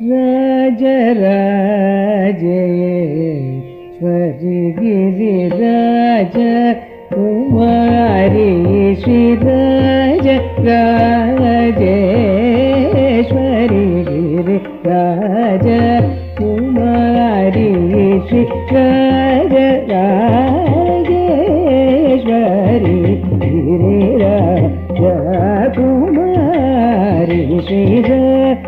Raj Rajeshwari Giriraj Kumari Shriraj Rajeshwari Giriraj Kumari Shriraj Rajeshwari Giriraj Kumari Shriraj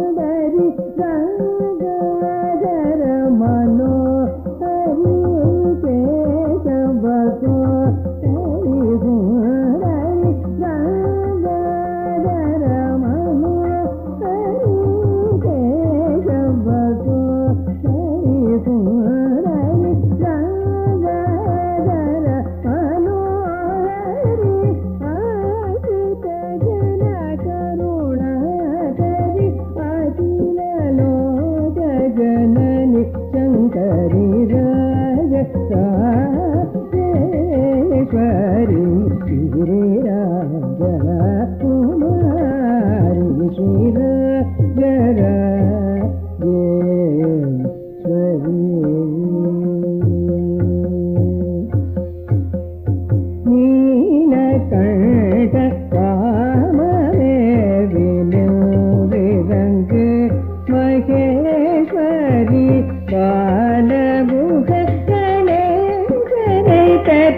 Raj Rajeshwari Giriraj Kumari श्रीराजेश्वरि